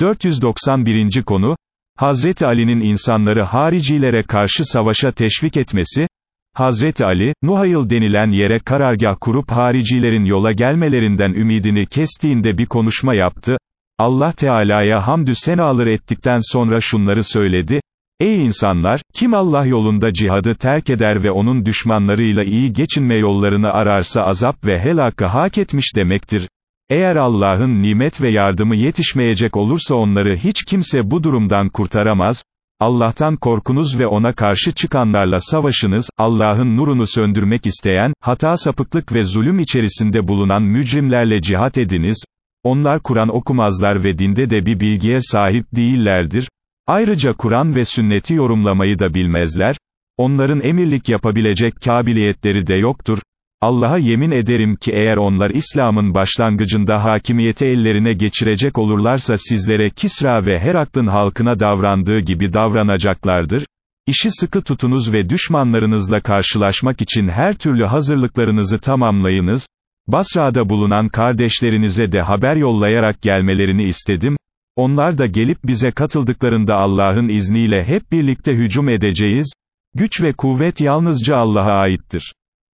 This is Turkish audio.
491. konu, Hazreti Ali'nin insanları haricilere karşı savaşa teşvik etmesi, Hazreti Ali, Nuhayıl denilen yere karargah kurup haricilerin yola gelmelerinden ümidini kestiğinde bir konuşma yaptı, Allah Teala'ya hamdü senalar ettikten sonra şunları söyledi, Ey insanlar, kim Allah yolunda cihadı terk eder ve onun düşmanlarıyla iyi geçinme yollarını ararsa azap ve helakı hak etmiş demektir. Eğer Allah'ın nimet ve yardımı yetişmeyecek olursa onları hiç kimse bu durumdan kurtaramaz, Allah'tan korkunuz ve ona karşı çıkanlarla savaşınız, Allah'ın nurunu söndürmek isteyen, hata sapıklık ve zulüm içerisinde bulunan mücrimlerle cihat ediniz, onlar Kur'an okumazlar ve dinde de bir bilgiye sahip değillerdir, ayrıca Kur'an ve sünneti yorumlamayı da bilmezler, onların emirlik yapabilecek kabiliyetleri de yoktur, Allah'a yemin ederim ki eğer onlar İslam'ın başlangıcında hakimiyeti ellerine geçirecek olurlarsa sizlere Kisra ve Herakl'ın halkına davrandığı gibi davranacaklardır. İşi sıkı tutunuz ve düşmanlarınızla karşılaşmak için her türlü hazırlıklarınızı tamamlayınız. Basra'da bulunan kardeşlerinize de haber yollayarak gelmelerini istedim. Onlar da gelip bize katıldıklarında Allah'ın izniyle hep birlikte hücum edeceğiz. Güç ve kuvvet yalnızca Allah'a aittir.